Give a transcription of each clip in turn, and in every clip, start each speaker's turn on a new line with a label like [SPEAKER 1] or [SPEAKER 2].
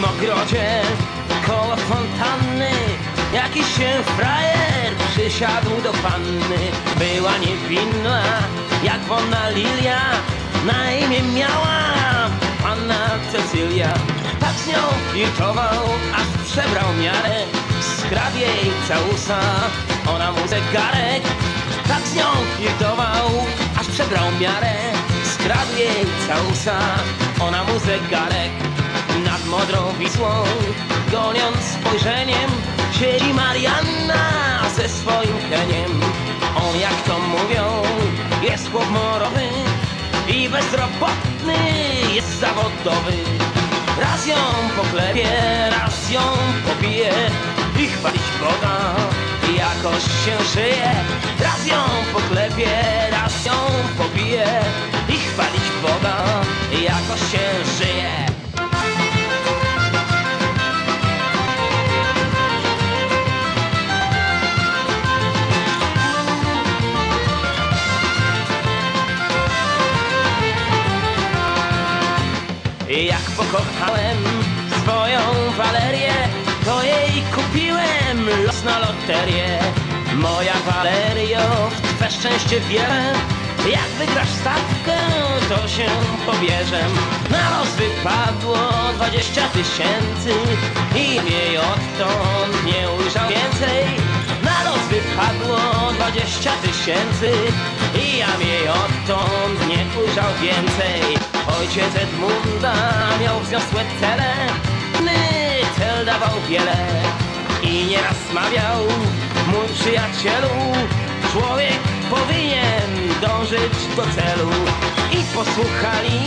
[SPEAKER 1] moim ogrodzie. Koło fontanny Jakiś się frajer przysiadł do panny. Była niewinna jak wonna lilia Na imię miała panna Cecylia. Tak z nią flirtował, aż przebrał miarę Skradł jej całusa, ona mu zegarek Tak z nią flirtował, aż przebrał miarę Skradł jej całusa, ona mu zegarek Modrą Wisłą, goniąc spojrzeniem Siedzi Marianna ze swoim heniem On jak to mówią, jest chłop morowy I bezrobotny jest zawodowy. Raz ją poklepie, raz ją pobije I chwalić Boga jakoś się żyje Raz ją poklepie, raz ją pobije I chwalić Boga jakoś się Jak pokochałem swoją Walerię, to jej kupiłem los na loterię. Moja Walerio, w twe szczęście wiele, jak wygrasz stawkę, to się pobierzem. Na los wypadło dwadzieścia tysięcy i jej odtąd nie ujrzał więcej. Na los wypadło dwadzieścia tysięcy i ja jej odtąd nie ujrzał więcej. Ojciec Edmunda miał wzniosłe cele, my cel dawał wiele. I nieraz mawiał mój przyjacielu, człowiek powinien dążyć do celu. I posłuchali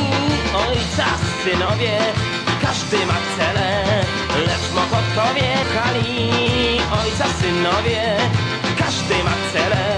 [SPEAKER 1] ojca synowie, każdy ma cele, lecz Mokotowie chali ojca synowie, każdy ma cele,